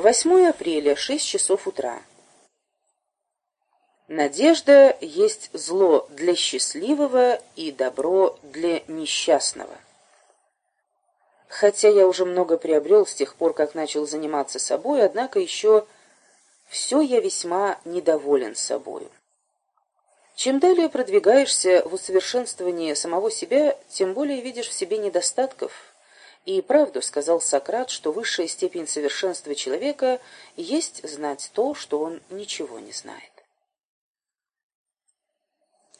8 апреля, 6 часов утра. Надежда есть зло для счастливого и добро для несчастного. Хотя я уже много приобрел с тех пор, как начал заниматься собой, однако еще все я весьма недоволен собою. Чем далее продвигаешься в усовершенствовании самого себя, тем более видишь в себе недостатков – и правду сказал Сократ, что высшая степень совершенства человека есть знать то, что он ничего не знает.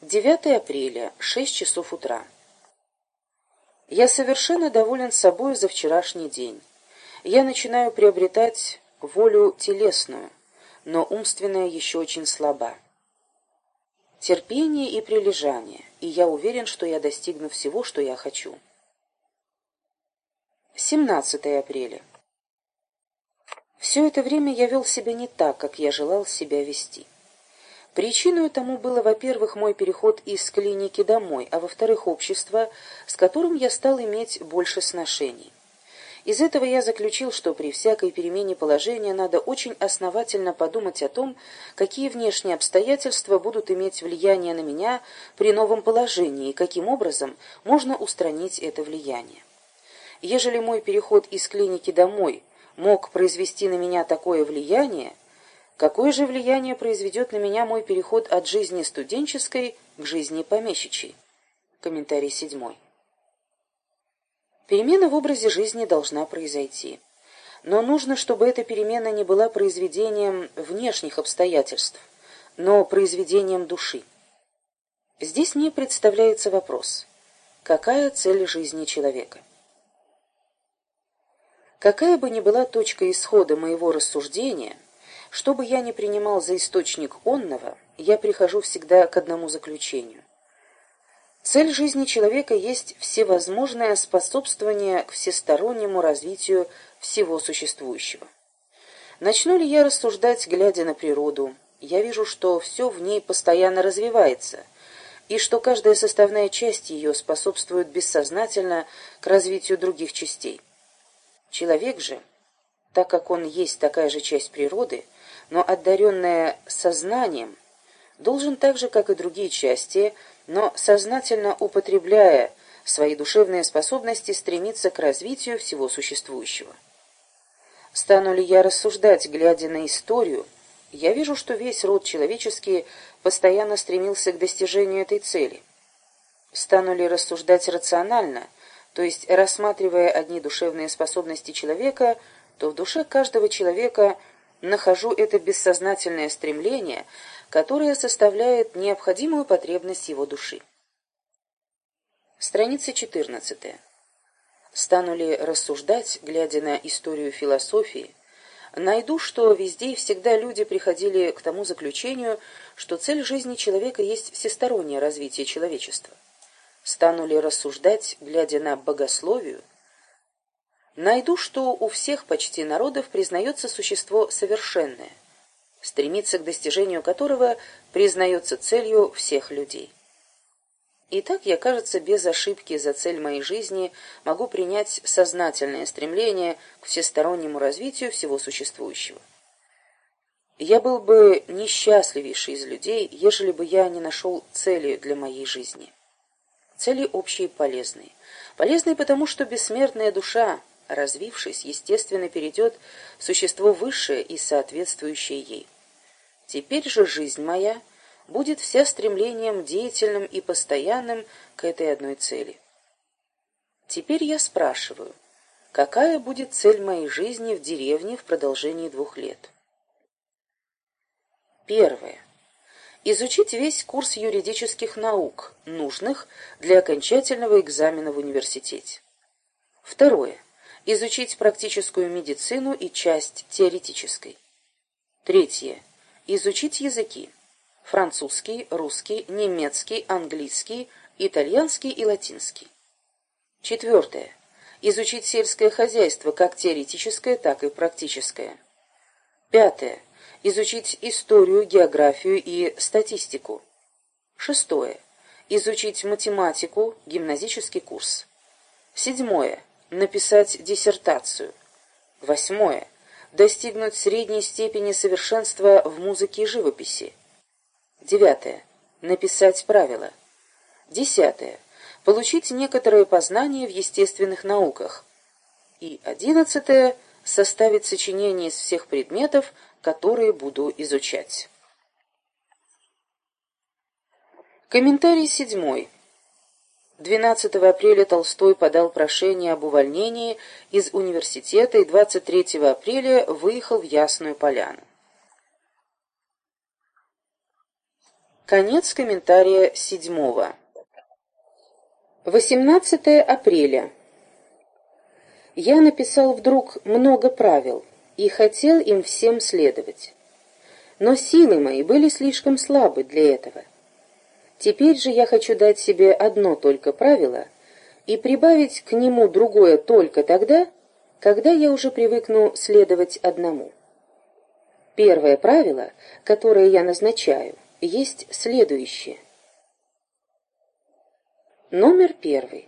9 апреля, 6 часов утра. Я совершенно доволен собой за вчерашний день. Я начинаю приобретать волю телесную, но умственная еще очень слаба. Терпение и прилежание, и я уверен, что я достигну всего, что я хочу. 17 апреля. Все это время я вел себя не так, как я желал себя вести. Причиной тому было, во-первых, мой переход из клиники домой, а во-вторых, общество, с которым я стал иметь больше сношений. Из этого я заключил, что при всякой перемене положения надо очень основательно подумать о том, какие внешние обстоятельства будут иметь влияние на меня при новом положении и каким образом можно устранить это влияние. Ежели мой переход из клиники домой мог произвести на меня такое влияние, какое же влияние произведет на меня мой переход от жизни студенческой к жизни помещичьей? Комментарий седьмой. Перемена в образе жизни должна произойти. Но нужно, чтобы эта перемена не была произведением внешних обстоятельств, но произведением души. Здесь мне представляется вопрос, какая цель жизни человека? Какая бы ни была точка исхода моего рассуждения, что бы я ни принимал за источник онного, я прихожу всегда к одному заключению. Цель жизни человека есть всевозможное способствование к всестороннему развитию всего существующего. Начну ли я рассуждать, глядя на природу, я вижу, что все в ней постоянно развивается, и что каждая составная часть ее способствует бессознательно к развитию других частей. Человек же, так как он есть такая же часть природы, но одаренная сознанием, должен так же, как и другие части, но сознательно употребляя свои душевные способности, стремиться к развитию всего существующего. Стану ли я рассуждать, глядя на историю, я вижу, что весь род человеческий постоянно стремился к достижению этой цели. Стану ли рассуждать рационально – то есть, рассматривая одни душевные способности человека, то в душе каждого человека нахожу это бессознательное стремление, которое составляет необходимую потребность его души. Страница 14. Стану ли рассуждать, глядя на историю философии, найду, что везде и всегда люди приходили к тому заключению, что цель жизни человека есть всестороннее развитие человечества. Стану ли рассуждать, глядя на богословию, найду, что у всех почти народов признается существо совершенное, стремиться к достижению которого признается целью всех людей. Итак, я, кажется, без ошибки за цель моей жизни могу принять сознательное стремление к всестороннему развитию всего существующего. Я был бы несчастливейший из людей, ежели бы я не нашел цели для моей жизни. Цели общие и полезные. Полезные потому, что бессмертная душа, развившись, естественно перейдет в существо высшее и соответствующее ей. Теперь же жизнь моя будет вся стремлением деятельным и постоянным к этой одной цели. Теперь я спрашиваю, какая будет цель моей жизни в деревне в продолжении двух лет? Первое изучить весь курс юридических наук, нужных для окончательного экзамена в университете. Второе. Изучить практическую медицину и часть теоретической. Третье. Изучить языки. Французский, русский, немецкий, английский, итальянский и латинский. Четвертое. Изучить сельское хозяйство, как теоретическое, так и практическое. Пятое изучить историю, географию и статистику. Шестое. Изучить математику, гимназический курс. Седьмое. Написать диссертацию. Восьмое. Достигнуть средней степени совершенства в музыке и живописи. Девятое. Написать правила. Десятое. Получить некоторые познания в естественных науках. И одиннадцатое. Составить сочинение из всех предметов, которые буду изучать. Комментарий седьмой. 12 апреля Толстой подал прошение об увольнении из университета и 23 апреля выехал в Ясную Поляну. Конец комментария седьмого. 18 апреля. Я написал вдруг много правил и хотел им всем следовать. Но силы мои были слишком слабы для этого. Теперь же я хочу дать себе одно только правило и прибавить к нему другое только тогда, когда я уже привыкну следовать одному. Первое правило, которое я назначаю, есть следующее. Номер первый.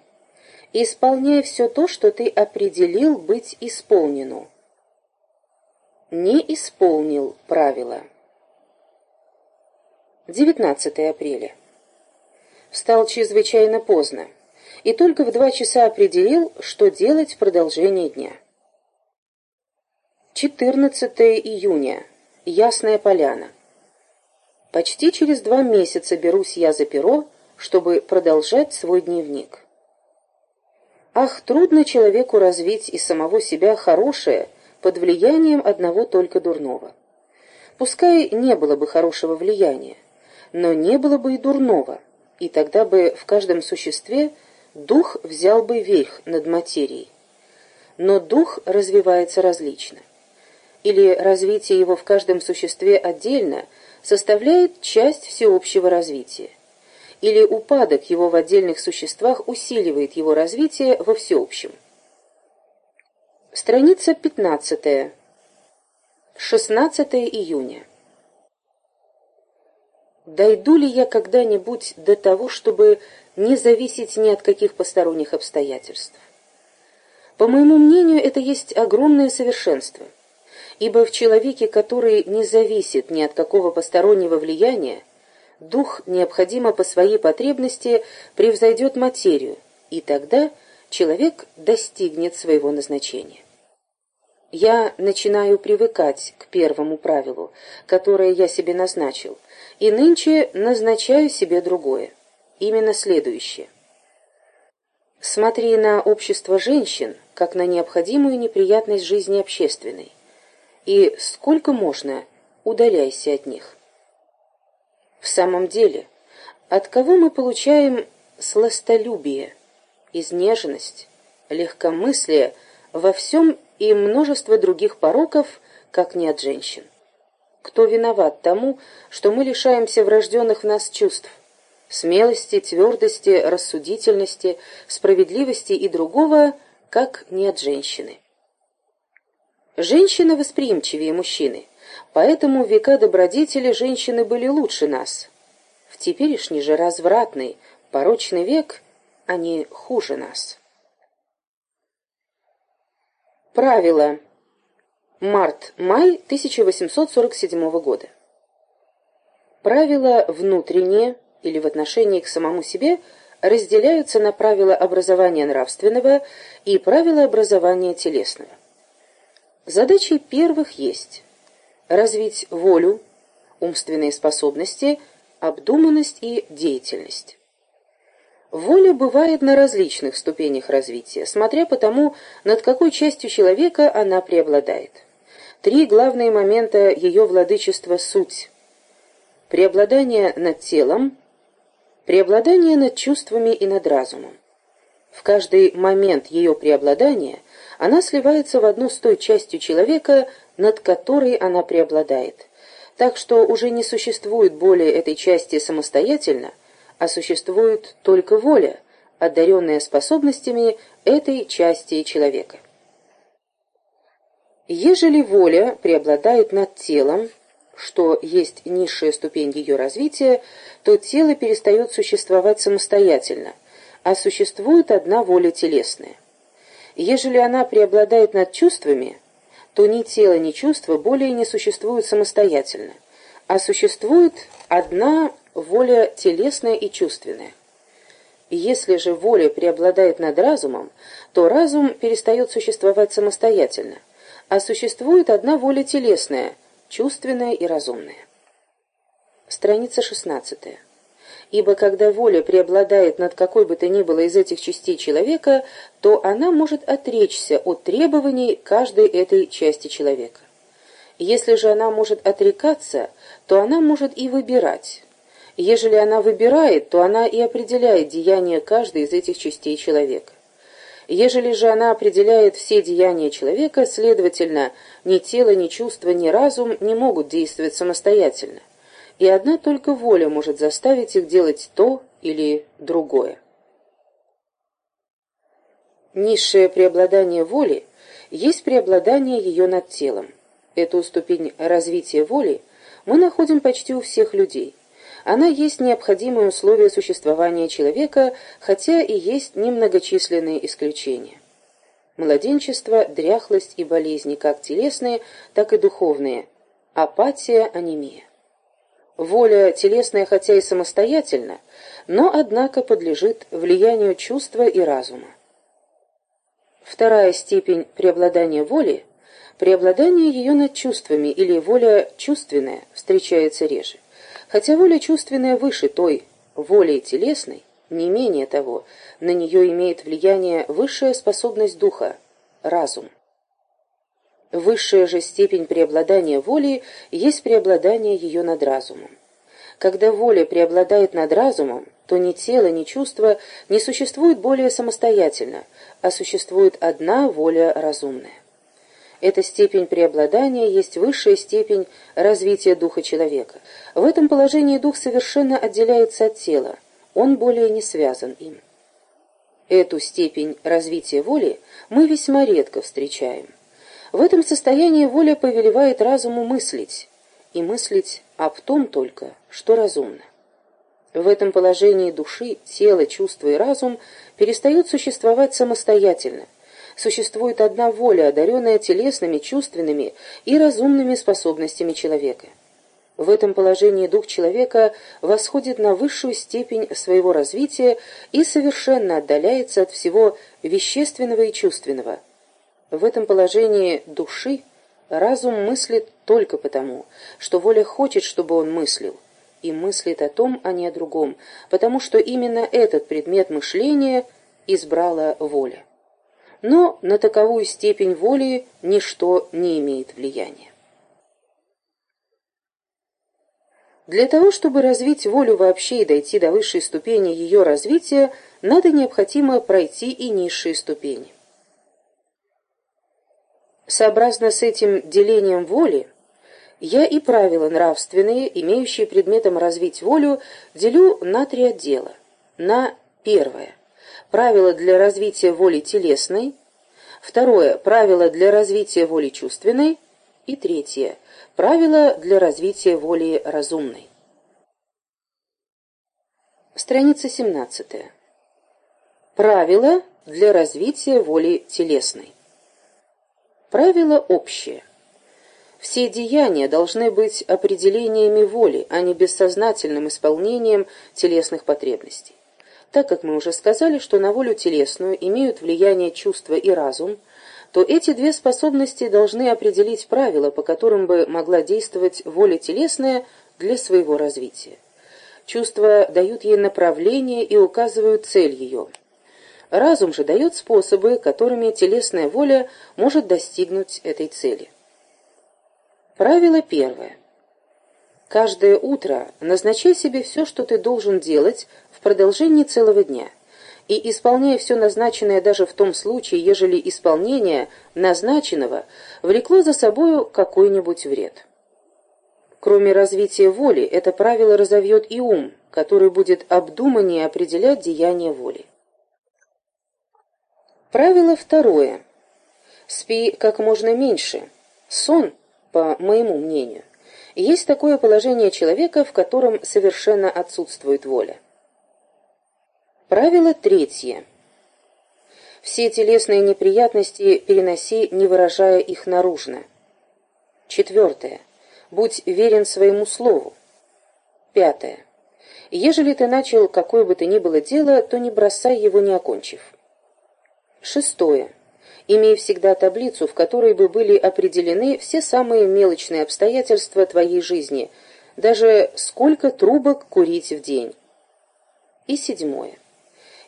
Исполняй все то, что ты определил быть исполнено. Не исполнил правила. 19 апреля встал чрезвычайно поздно и только в два часа определил, что делать в продолжение дня. 14 июня. Ясная поляна. Почти через два месяца берусь я за перо, чтобы продолжать свой дневник. Ах, трудно человеку развить из самого себя хорошее под влиянием одного только дурного. Пускай не было бы хорошего влияния, но не было бы и дурного – и тогда бы в каждом существе дух взял бы верх над материей. Но дух развивается различно. Или развитие его в каждом существе отдельно составляет часть всеобщего развития. Или упадок его в отдельных существах усиливает его развитие во всеобщем. Страница 15. 16 июня. Дойду ли я когда-нибудь до того, чтобы не зависеть ни от каких посторонних обстоятельств? По моему мнению, это есть огромное совершенство, ибо в человеке, который не зависит ни от какого постороннего влияния, дух необходимо по своей потребности превзойдет материю, и тогда человек достигнет своего назначения. Я начинаю привыкать к первому правилу, которое я себе назначил, и нынче назначаю себе другое, именно следующее. Смотри на общество женщин, как на необходимую неприятность жизни общественной, и сколько можно удаляйся от них. В самом деле, от кого мы получаем сластолюбие, изнеженность, легкомыслие во всем и множество других пороков, как не от женщин? Кто виноват тому, что мы лишаемся врожденных в нас чувств? Смелости, твердости, рассудительности, справедливости и другого, как не от женщины. Женщина восприимчивее мужчины, поэтому в века добродетели женщины были лучше нас. В теперешний же развратный, порочный век они хуже нас. Правило. Март-май 1847 года. Правила внутренние или в отношении к самому себе разделяются на правила образования нравственного и правила образования телесного. Задачей первых есть развить волю, умственные способности, обдуманность и деятельность. Воля бывает на различных ступенях развития, смотря по тому, над какой частью человека она преобладает. Три главные момента ее владычества – суть. Преобладание над телом, преобладание над чувствами и над разумом. В каждый момент ее преобладания она сливается в одну с той частью человека, над которой она преобладает. Так что уже не существует более этой части самостоятельно, а существует только воля, одаренная способностями этой части человека. Ежели воля преобладает над телом, что есть низшая ступень ее развития, то тело перестает существовать самостоятельно, а существует одна воля телесная. Ежели она преобладает над чувствами, то ни тело, ни чувство более не существуют самостоятельно, а существует одна воля телесная и чувственная. Если же воля преобладает над разумом, то разум перестает существовать самостоятельно, а существует одна воля телесная, чувственная и разумная. Страница 16. Ибо когда воля преобладает над какой бы то ни было из этих частей человека, то она может отречься от требований каждой этой части человека. Если же она может отрекаться, то она может и выбирать, Ежели она выбирает, то она и определяет деяния каждой из этих частей человека. Ежели же она определяет все деяния человека, следовательно, ни тело, ни чувство, ни разум не могут действовать самостоятельно, и одна только воля может заставить их делать то или другое. Низшее преобладание воли есть преобладание ее над телом. Эту ступень развития воли мы находим почти у всех людей – она есть необходимое условие существования человека, хотя и есть немногочисленные исключения. Младенчество, дряхлость и болезни, как телесные, так и духовные, апатия, анемия. Воля телесная, хотя и самостоятельна, но, однако, подлежит влиянию чувства и разума. Вторая степень преобладания воли – преобладание ее над чувствами или воля чувственная встречается реже. Хотя воля чувственная выше той воли телесной, не менее того, на нее имеет влияние высшая способность духа – разум. Высшая же степень преобладания воли есть преобладание ее над разумом. Когда воля преобладает над разумом, то ни тело, ни чувство не существует более самостоятельно, а существует одна воля разумная. Эта степень преобладания есть высшая степень развития духа человека. В этом положении дух совершенно отделяется от тела, он более не связан им. Эту степень развития воли мы весьма редко встречаем. В этом состоянии воля повелевает разуму мыслить, и мыслить об том только, что разумно. В этом положении души, тело, чувство и разум перестают существовать самостоятельно, существует одна воля, одаренная телесными, чувственными и разумными способностями человека. В этом положении дух человека восходит на высшую степень своего развития и совершенно отдаляется от всего вещественного и чувственного. В этом положении души разум мыслит только потому, что воля хочет, чтобы он мыслил, и мыслит о том, а не о другом, потому что именно этот предмет мышления избрала воля но на таковую степень воли ничто не имеет влияния. Для того, чтобы развить волю вообще и дойти до высшей ступени ее развития, надо необходимо пройти и низшие ступени. Сообразно с этим делением воли, я и правила нравственные, имеющие предметом развить волю, делю на три отдела. На первое – правила для развития воли телесной, второе – правила для развития воли чувственной, и третье – правила для развития воли разумной. Страница 17. Правила для развития воли телесной. Правило общее. Все деяния должны быть определениями воли, а не бессознательным исполнением телесных потребностей. Так как мы уже сказали, что на волю телесную имеют влияние чувства и разум, то эти две способности должны определить правила, по которым бы могла действовать воля телесная для своего развития. Чувства дают ей направление и указывают цель ее. Разум же дает способы, которыми телесная воля может достигнуть этой цели. Правило первое. Каждое утро назначай себе все, что ты должен делать продолжении целого дня, и исполняя все назначенное даже в том случае, ежели исполнение назначенного влекло за собою какой-нибудь вред. Кроме развития воли, это правило разовьет и ум, который будет обдуманнее определять деяния воли. Правило второе. Спи как можно меньше. Сон, по моему мнению, есть такое положение человека, в котором совершенно отсутствует воля. Правило третье. Все телесные неприятности переноси, не выражая их наружно. Четвертое. Будь верен своему слову. Пятое. Ежели ты начал какое бы то ни было дело, то не бросай его, не окончив. Шестое. Имей всегда таблицу, в которой бы были определены все самые мелочные обстоятельства твоей жизни, даже сколько трубок курить в день. И седьмое.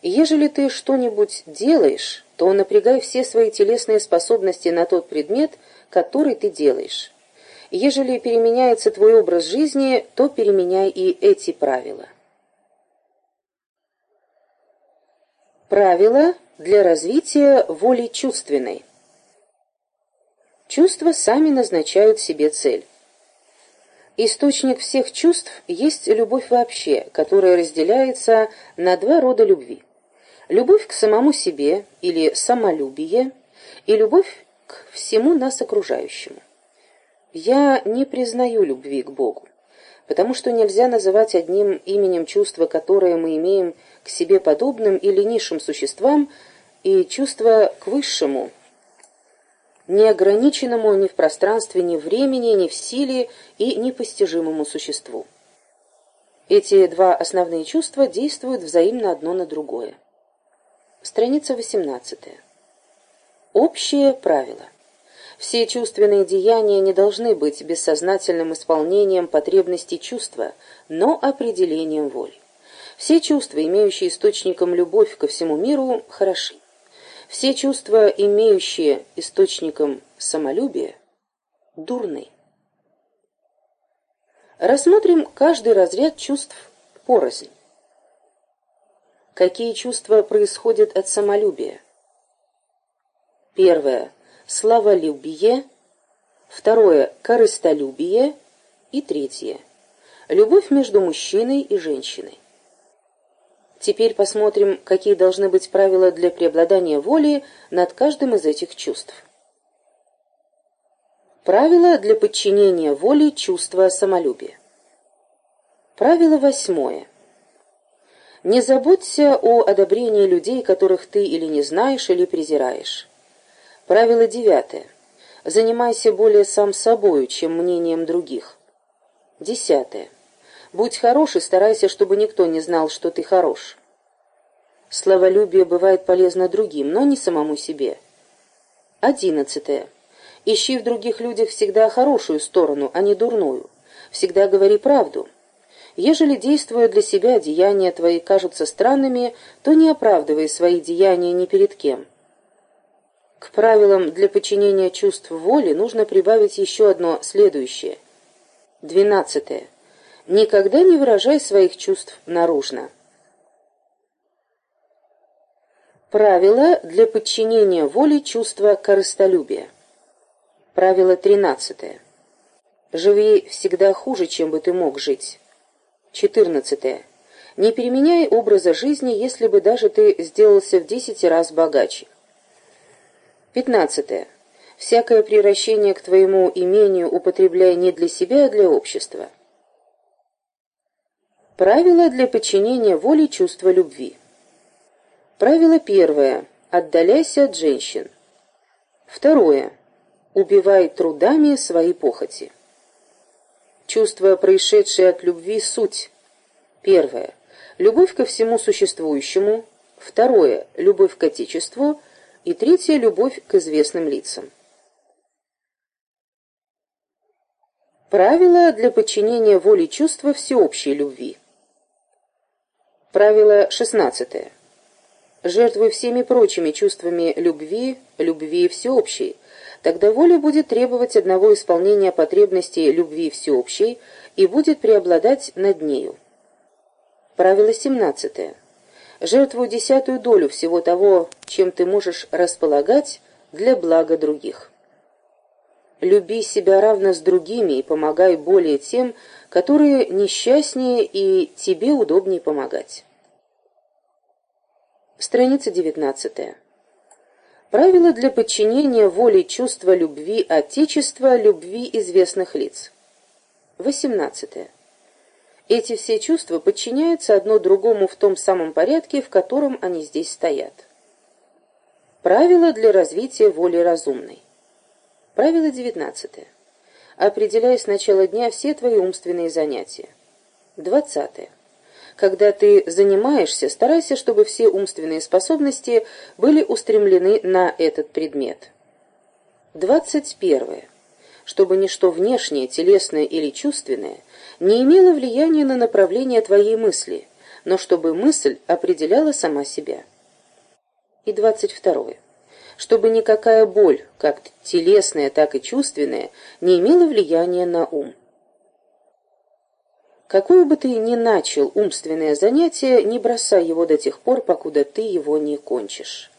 Ежели ты что-нибудь делаешь, то напрягай все свои телесные способности на тот предмет, который ты делаешь. Ежели переменяется твой образ жизни, то переменяй и эти правила. Правила для развития воли чувственной. Чувства сами назначают себе цель. Источник всех чувств есть любовь вообще, которая разделяется на два рода любви. Любовь к самому себе или самолюбие и любовь к всему нас окружающему. Я не признаю любви к Богу, потому что нельзя называть одним именем чувства, которое мы имеем к себе подобным или низшим существам, и чувство к высшему, неограниченному ни в пространстве, ни в времени, ни в силе и непостижимому существу. Эти два основные чувства действуют взаимно одно на другое. Страница 18. Общее правило. Все чувственные деяния не должны быть бессознательным исполнением потребностей чувства, но определением воли. Все чувства, имеющие источником любовь ко всему миру, хороши. Все чувства, имеющие источником самолюбие, дурны. Рассмотрим каждый разряд чувств порознь. Какие чувства происходят от самолюбия? Первое славолюбие, второе – корыстолюбие и третье – любовь между мужчиной и женщиной. Теперь посмотрим, какие должны быть правила для преобладания воли над каждым из этих чувств. Правила для подчинения воли чувства самолюбия. Правило восьмое. Не заботься о одобрении людей, которых ты или не знаешь, или презираешь. Правило девятое. Занимайся более сам собою, чем мнением других. Десятое. Будь хорош и старайся, чтобы никто не знал, что ты хорош. Славолюбие бывает полезно другим, но не самому себе. Одиннадцатое. Ищи в других людях всегда хорошую сторону, а не дурную. Всегда говори правду. Ежели, действуя для себя, деяния твои кажутся странными, то не оправдывай свои деяния ни перед кем. К правилам для подчинения чувств воли нужно прибавить еще одно следующее. Двенадцатое. Никогда не выражай своих чувств наружно. Правило для подчинения воли чувства корыстолюбия. Правило тринадцатое. Живи всегда хуже, чем бы ты мог жить. Четырнадцатое. Не переменяй образа жизни, если бы даже ты сделался в десять раз богаче. Пятнадцатое. Всякое приращение к твоему имению употребляй не для себя, а для общества. Правило для подчинения воли чувства любви. Правило первое. Отдаляйся от женщин. Второе. Убивай трудами свои похоти. Чувство, происшедшее от любви, суть. Первое. Любовь ко всему существующему. Второе. Любовь к Отечеству и третья – любовь к известным лицам. Правило для подчинения воли чувства всеобщей любви. Правило 16. Жертвуй всеми прочими чувствами любви, любви всеобщей. Тогда воля будет требовать одного исполнения потребностей любви всеобщей и будет преобладать над нею. Правило 17 жертвуй десятую долю всего того, чем ты можешь располагать для блага других. Люби себя равно с другими и помогай более тем, которые несчастнее и тебе удобнее помогать. Страница 19. Правила для подчинения воле чувства любви Отечества, любви известных лиц. 18. Эти все чувства подчиняются одно другому в том самом порядке, в котором они здесь стоят. Правила для развития воли разумной. Правило 19. Определяй с начала дня все твои умственные занятия. 20. Когда ты занимаешься, старайся, чтобы все умственные способности были устремлены на этот предмет. 21. Чтобы ничто внешнее, телесное или чувственное не имело влияния на направление твоей мысли, но чтобы мысль определяла сама себя. И 22. Чтобы никакая боль, как телесная, так и чувственная, не имела влияния на ум. Какое бы ты ни начал умственное занятие, не бросай его до тех пор, покуда ты его не кончишь.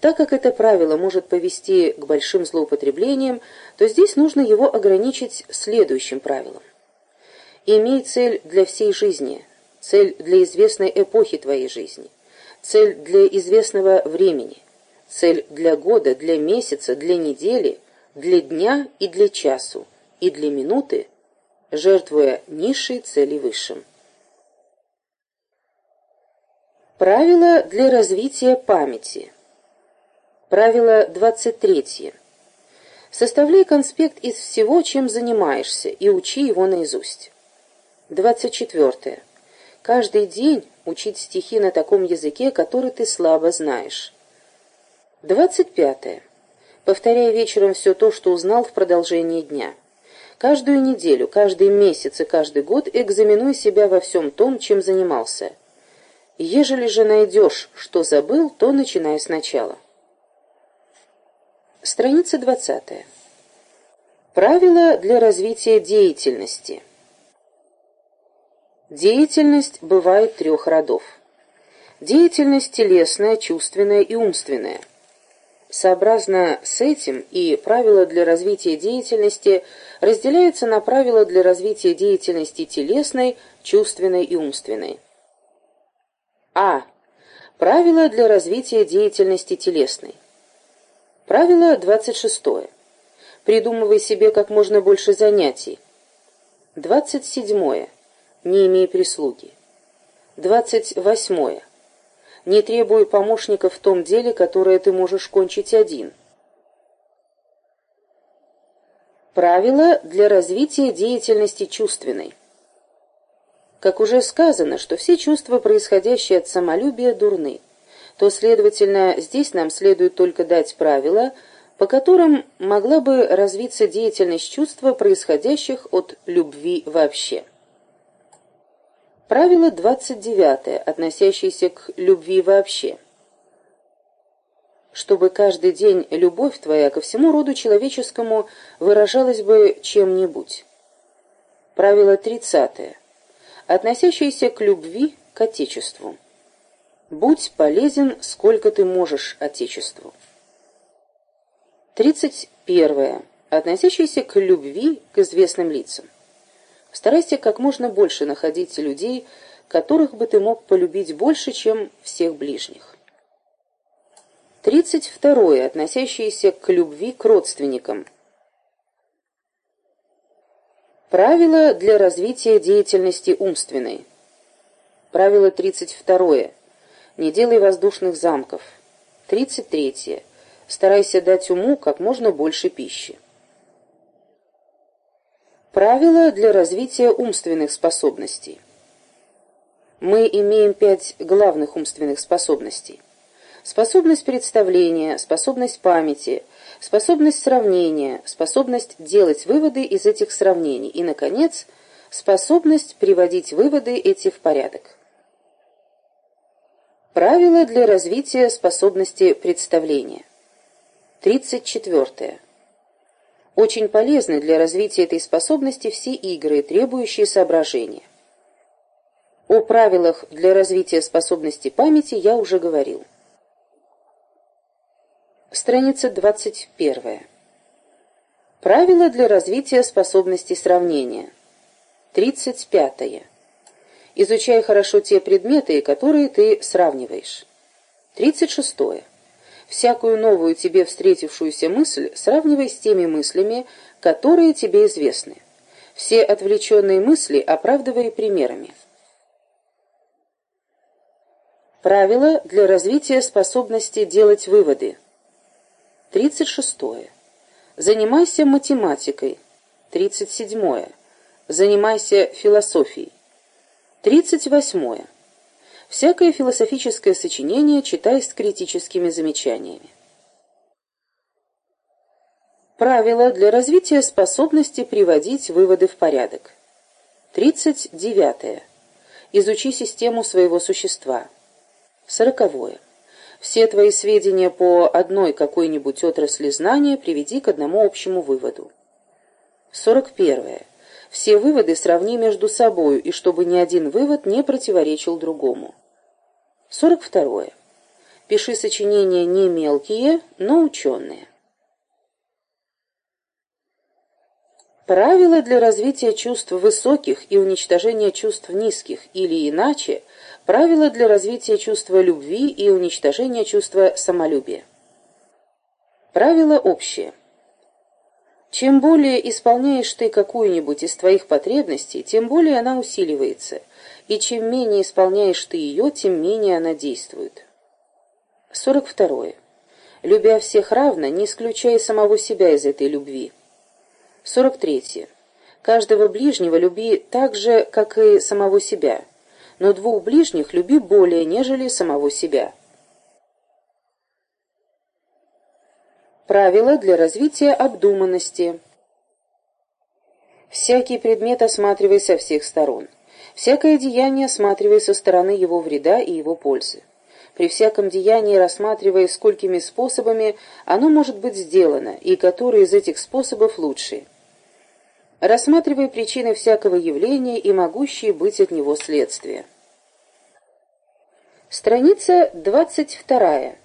Так как это правило может повести к большим злоупотреблениям, то здесь нужно его ограничить следующим правилом. Имей цель для всей жизни, цель для известной эпохи твоей жизни, цель для известного времени, цель для года, для месяца, для недели, для дня и для часу, и для минуты, жертвуя низшей цели высшим. Правила для развития памяти. Правило 23. Составляй конспект из всего, чем занимаешься, и учи его наизусть. 24. Каждый день учить стихи на таком языке, который ты слабо знаешь. 25. Повторяй вечером все то, что узнал в продолжении дня. Каждую неделю, каждый месяц и каждый год экзаменуй себя во всем том, чем занимался. Ежели же найдешь, что забыл, то начинай сначала. Страница 20. Правила для развития деятельности. Деятельность бывает трех родов. Деятельность телесная, чувственная и умственная – Сообразно с этим и правила для развития деятельности разделяются на правила для развития деятельности телесной, чувственной и умственной. А. Правила для развития деятельности телесной. Правило 26. Придумывай себе как можно больше занятий. 27. Не имей прислуги. 28 не требуй помощника в том деле, которое ты можешь кончить один. Правила для развития деятельности чувственной. Как уже сказано, что все чувства, происходящие от самолюбия, дурны, то, следовательно, здесь нам следует только дать правила, по которым могла бы развиться деятельность чувства, происходящих от любви вообще. Правило 29, относящееся к любви вообще. Чтобы каждый день любовь твоя ко всему роду человеческому выражалась бы чем-нибудь. Правило 30, относящееся к любви к Отечеству. Будь полезен, сколько ты можешь Отечеству. 31. Относящееся к любви к известным лицам. Старайся как можно больше находить людей, которых бы ты мог полюбить больше, чем всех ближних. 32. Относящиеся к любви к родственникам. Правила для развития деятельности умственной. Правило 32. Не делай воздушных замков. 33. Старайся дать уму как можно больше пищи. Правила для развития умственных способностей. Мы имеем пять главных умственных способностей. Способность представления, способность памяти, способность сравнения, способность делать выводы из этих сравнений и, наконец, способность приводить выводы эти в порядок. Правила для развития способности представления. 34. Очень полезны для развития этой способности все игры, требующие соображения. О правилах для развития способности памяти я уже говорил. Страница 21. Правила для развития способности сравнения. 35. Изучай хорошо те предметы, которые ты сравниваешь. 36. Всякую новую тебе встретившуюся мысль сравнивай с теми мыслями, которые тебе известны. Все отвлеченные мысли оправдывай примерами. Правила для развития способности делать выводы. 36. Занимайся математикой. 37. Занимайся философией. 38. Всякое философическое сочинение читай с критическими замечаниями. Правила для развития способности приводить выводы в порядок. 39. Изучи систему своего существа. 40. Все твои сведения по одной какой-нибудь отрасли знания приведи к одному общему выводу. 41. Все выводы сравни между собою, и чтобы ни один вывод не противоречил другому. 42. Пиши сочинения не мелкие, но ученые. Правила для развития чувств высоких и уничтожения чувств низких, или иначе, правила для развития чувства любви и уничтожения чувства самолюбия. Правила общие. Чем более исполняешь ты какую-нибудь из твоих потребностей, тем более она усиливается – и чем менее исполняешь ты ее, тем менее она действует. 42. Любя всех равно, не исключая самого себя из этой любви. 43. Каждого ближнего люби так же, как и самого себя, но двух ближних люби более, нежели самого себя. Правила для развития обдуманности. Всякий предмет осматривай со всех сторон. Всякое деяние осматривая со стороны его вреда и его пользы. При всяком деянии рассматривая, сколькими способами оно может быть сделано, и которые из этих способов лучшие. Рассматривая причины всякого явления и могущие быть от него следствия. Страница двадцать вторая.